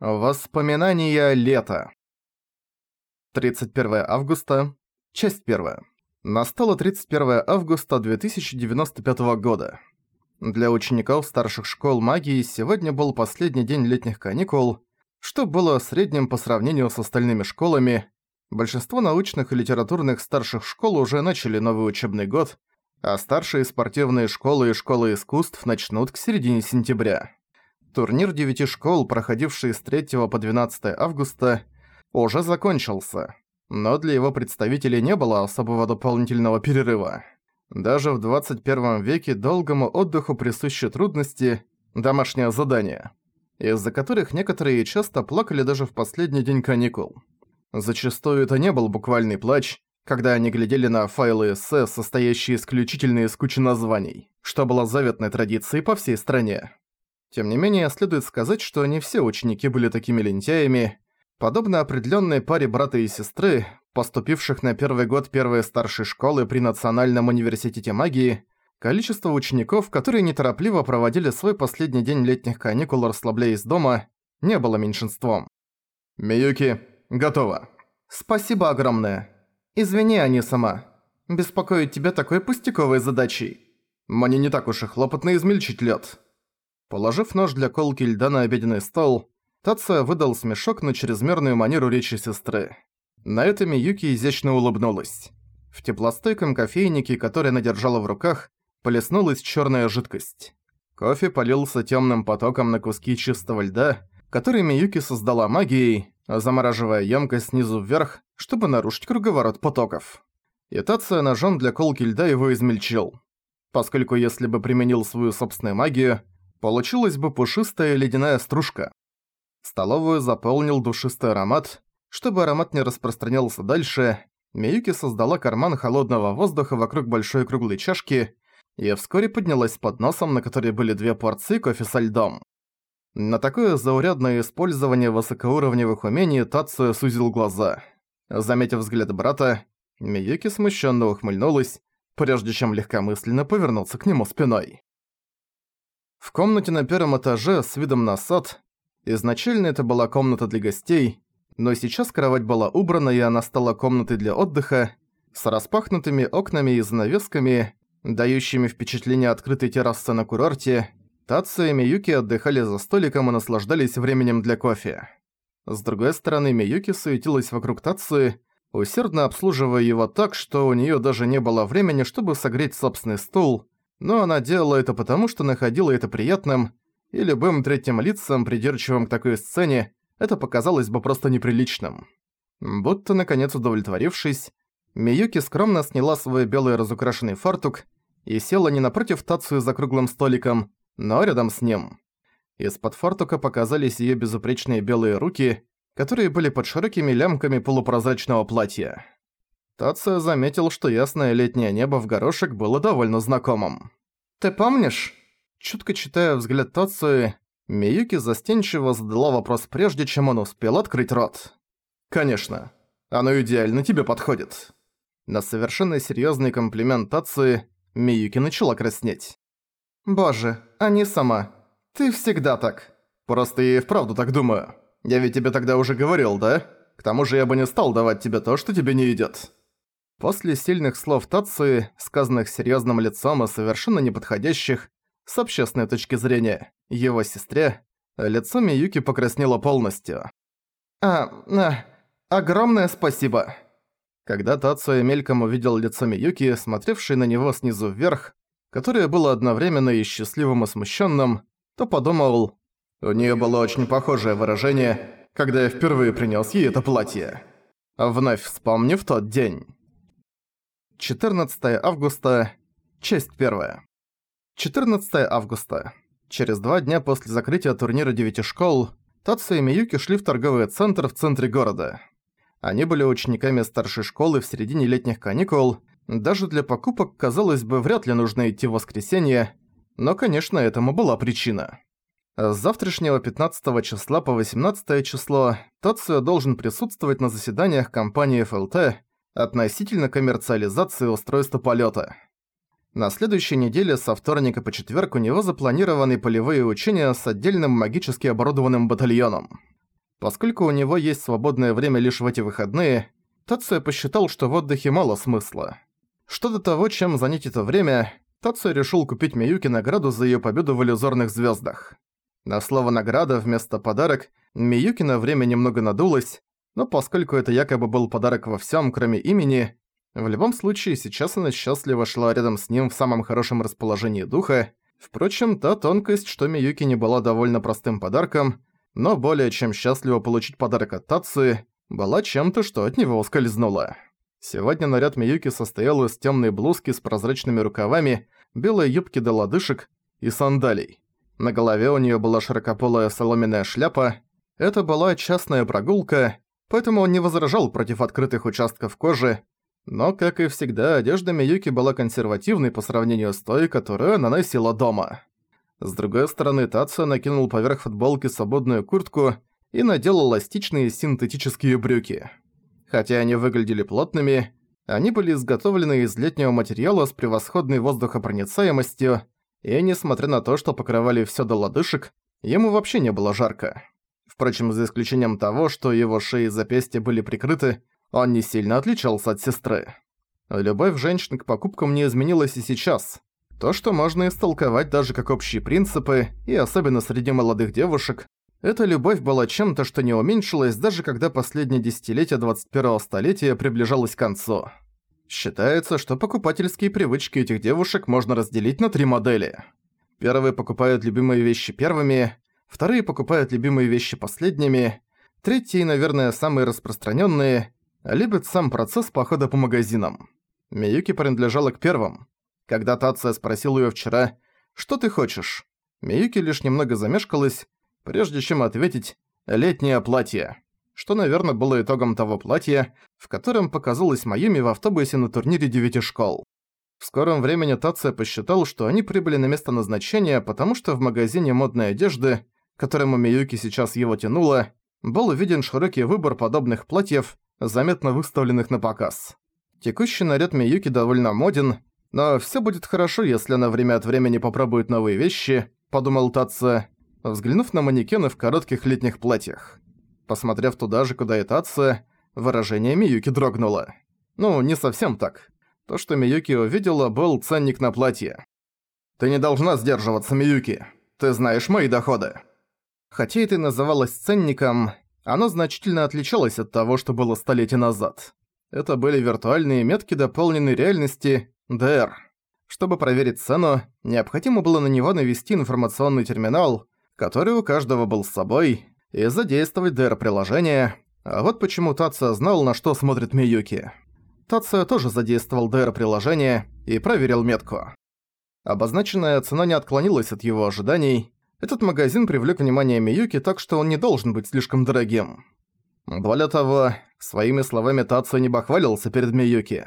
Воспоминания лета. 31 августа. Часть 1. Настало 31 августа 2095 года. Для учеников старших школ магии сегодня был последний день летних каникул, что было средним по сравнению с остальными школами. Большинство научных и литературных старших школ уже начали новый учебный год, а старшие спортивные школы и школы искусств начнут к середине сентября. Турнир девяти школ, проходивший с 3 по 12 августа, уже закончился, но для его представителей не было особого дополнительного перерыва. Даже в 21 веке долгому отдыху присущи трудности домашнее задание, из-за которых некоторые часто плакали даже в последний день каникул. Зачастую это не был буквальный плач, когда они глядели на файлы эссе, состоящие исключительно из кучи названий, что было заветной традицией по всей стране. Тем не менее, следует сказать, что не все ученики были такими лентяями. Подобно определенной паре брата и сестры, поступивших на первый год первой старшей школы при Национальном университете магии, количество учеников, которые неторопливо проводили свой последний день летних каникул, расслабляясь дома, не было меньшинством. «Миюки, готово». «Спасибо огромное. Извини, Ани сама. Беспокоить тебя такой пустяковой задачей. Мне не так уж и хлопотно измельчить лед. Положив нож для колки льда на обеденный стол, Тация выдал смешок на чрезмерную манеру речи сестры. На это Миюки изящно улыбнулась. В теплостойком кофейнике, который она держала в руках, полеснулась черная жидкость. Кофе полился темным потоком на куски чистого льда, который Миюки создала магией, замораживая емкость снизу вверх, чтобы нарушить круговорот потоков. И Тация ножом для колки льда его измельчил. Поскольку если бы применил свою собственную магию, получилась бы пушистая ледяная стружка. Столовую заполнил душистый аромат. Чтобы аромат не распространялся дальше, Миюки создала карман холодного воздуха вокруг большой круглой чашки и вскоре поднялась с подносом, на которой были две порции кофе со льдом. На такое заурядное использование высокоуровневых умений Тацуя сузил глаза. Заметив взгляд брата, Миюки смущенно ухмыльнулась, прежде чем легкомысленно повернуться к нему спиной. В комнате на первом этаже с видом на сад, изначально это была комната для гостей, но сейчас кровать была убрана и она стала комнатой для отдыха, с распахнутыми окнами и занавесками, дающими впечатление открытой террасы на курорте, Тация и Миюки отдыхали за столиком и наслаждались временем для кофе. С другой стороны, Миюки суетилась вокруг Тации, усердно обслуживая его так, что у неё даже не было времени, чтобы согреть собственный стул, но она делала это потому, что находила это приятным, и любым третьим лицам, придирчивым к такой сцене, это показалось бы просто неприличным. Будто, наконец удовлетворившись, Миюки скромно сняла свой белый разукрашенный фартук и села не напротив Тацию за круглым столиком, но рядом с ним. Из-под фартука показались её безупречные белые руки, которые были под широкими лямками полупрозрачного платья. Тация заметил, что ясное летнее небо в горошек было довольно знакомым. «Ты помнишь?» Чутко читая взгляд Тации, Миюки застенчиво задала вопрос прежде, чем он успел открыть рот. «Конечно. Оно идеально тебе подходит». На совершенно серьёзный комплимент Тации Миюки начала краснеть. «Боже, а не сама. Ты всегда так». «Просто я и вправду так думаю. Я ведь тебе тогда уже говорил, да? К тому же я бы не стал давать тебе то, что тебе не идёт». После сильных слов Тации, сказанных серьёзным лицом и совершенно неподходящих, с общественной точки зрения, его сестре, лицо Миюки покраснело полностью. «А, а, огромное спасибо!» Когда Тацуя мельком увидел лицо Миюки, смотревшей на него снизу вверх, которое было одновременно и счастливым и смущенным, то подумал, у нее было очень похожее выражение, когда я впервые принес ей это платье. Вновь вспомнив тот день. 14 августа, часть 1. 14 августа. Через два дня после закрытия турнира девяти школ, Татсу и Миюки шли в торговый центр в центре города. Они были учениками старшей школы в середине летних каникул, даже для покупок, казалось бы, вряд ли нужно идти в воскресенье, но, конечно, этому была причина. С завтрашнего 15 числа по 18 число Тацуя должен присутствовать на заседаниях компании ФЛТ, относительно коммерциализации устройства полета. На следующей неделе со вторника по четверг у него запланированы полевые учения с отдельным магически оборудованным батальоном. Поскольку у него есть свободное время лишь в эти выходные, Тация посчитал, что в отдыхе мало смысла. Что до того, чем занять это время, Тация решил купить Миюки награду за её победу в иллюзорных звёздах. На слово «награда» вместо «подарок» Миюки на время немного надулась, но поскольку это якобы был подарок во всем, кроме имени, в любом случае сейчас она счастливо шла рядом с ним в самом хорошем расположении духа. Впрочем, та тонкость, что Миюки не была довольно простым подарком, но более чем счастливо получить подарок от Тации, была чем-то, что от него ускользнуло. Сегодня наряд Миюки состоял из темной блузки с прозрачными рукавами, белой юбки до лодыжек и сандалий. На голове у нее была широкополая соломенная шляпа. Это была частная прогулка, поэтому он не возражал против открытых участков кожи, но, как и всегда, одежда Миюки была консервативной по сравнению с той, которую она носила дома. С другой стороны, Тация накинул поверх футболки свободную куртку и надел эластичные синтетические брюки. Хотя они выглядели плотными, они были изготовлены из летнего материала с превосходной воздухопроницаемостью, и несмотря на то, что покрывали всё до лодыжек, ему вообще не было жарко. Впрочем, за исключением того, что его шеи и запястья были прикрыты, он не сильно отличался от сестры. Любовь женщин к покупкам не изменилась и сейчас. То, что можно истолковать даже как общие принципы, и особенно среди молодых девушек, эта любовь была чем-то, что не уменьшилось, даже когда последнее десятилетие 21-го столетия приближалось к концу. Считается, что покупательские привычки этих девушек можно разделить на три модели. Первые покупают любимые вещи первыми, вторые покупают любимые вещи последними, третьи, наверное, самые распространенные, любят сам процесс похода по магазинам. Миюки принадлежала к первым. Когда Тация спросил её вчера «Что ты хочешь?», Миюки лишь немного замешкалась, прежде чем ответить «летнее платье», что, наверное, было итогом того платья, в котором показалась Майюми в автобусе на турнире девяти школ. В скором времени Тация посчитал, что они прибыли на место назначения, потому что в магазине модной одежды, которому Миюки сейчас его тянуло, был виден широкий выбор подобных платьев, заметно выставленных на показ. Текущий наряд Миюки довольно моден, но всё будет хорошо, если она время от времени попробует новые вещи, подумал Татца, взглянув на манекены в коротких летних платьях. Посмотрев туда же, куда и Татца, выражение Миюки дрогнуло. Ну, не совсем так. То, что Миюки увидела, был ценник на платье. «Ты не должна сдерживаться, Миюки. Ты знаешь мои доходы». Хотя это и называлось ценником, оно значительно отличалось от того, что было столетия назад. Это были виртуальные метки дополненной реальности DR. Чтобы проверить цену, необходимо было на него навести информационный терминал, который у каждого был с собой, и задействовать DR-приложение, а вот почему Тация знал, на что смотрит Миюки. Тация тоже задействовал DR-приложение и проверил метку. Обозначенная цена не отклонилась от его ожиданий, этот магазин привлек внимание Миюки, так что он не должен быть слишком дорогим. Более того, своими словами Тацу не бахвалился перед Миюки.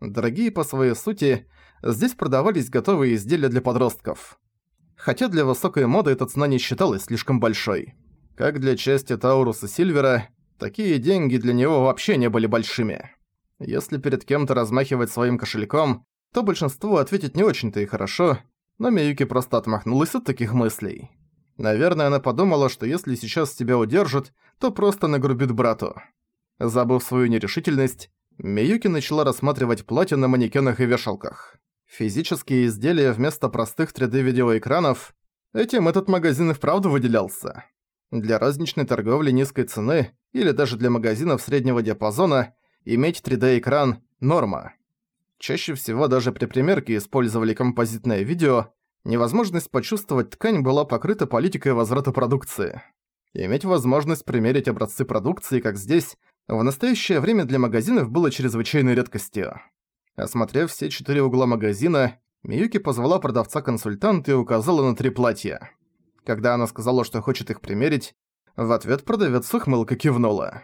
Дорогие по своей сути, здесь продавались готовые изделия для подростков. Хотя для высокой моды эта цена не считалась слишком большой. Как для части Тауруса Сильвера, такие деньги для него вообще не были большими. Если перед кем-то размахивать своим кошельком, то большинству ответить не очень-то и хорошо, но Миюки просто отмахнулась от таких мыслей. Наверное, она подумала, что если сейчас тебя удержат, то просто нагрубит брату. Забыв свою нерешительность, Миюки начала рассматривать платья на манекенах и вешалках. Физические изделия вместо простых 3D-видеоэкранов – этим этот магазин и вправду выделялся. Для розничной торговли низкой цены или даже для магазинов среднего диапазона иметь 3D-экран – норма. Чаще всего даже при примерке использовали композитное видео, невозможность почувствовать ткань была покрыта политикой возврата продукции. Иметь возможность примерить образцы продукции, как здесь, в настоящее время для магазинов было чрезвычайной редкостью. Осмотрев все четыре угла магазина, Миюки позвала продавца-консультанта и указала на три платья. Когда она сказала, что хочет их примерить, в ответ продавец с кивнула.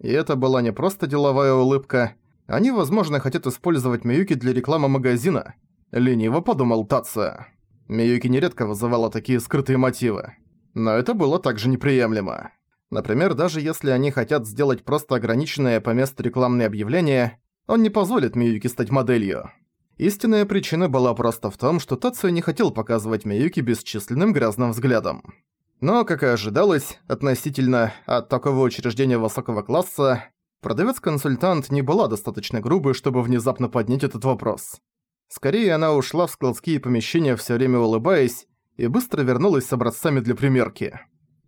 И это была не просто деловая улыбка, они, возможно, хотят использовать Миюки для рекламы магазина. Лениво подумал Татса. Миюки нередко вызывала такие скрытые мотивы. Но это было также неприемлемо. Например, даже если они хотят сделать просто ограниченное по месту рекламное объявление, он не позволит Миюки стать моделью. Истинная причина была просто в том, что Тацию не хотел показывать Миюки бесчисленным грязным взглядом. Но, как и ожидалось, относительно от такого учреждения высокого класса, продавец-консультант не была достаточно грубой, чтобы внезапно поднять этот вопрос. Скорее, она ушла в складские помещения все время улыбаясь и быстро вернулась с образцами для примерки.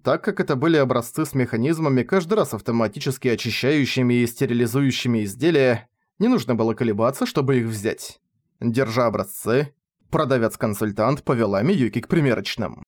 Так как это были образцы с механизмами, каждый раз автоматически очищающими и стерилизующими изделия, не нужно было колебаться, чтобы их взять. Держа образцы, продавец-консультант повела Миюки к примерочным.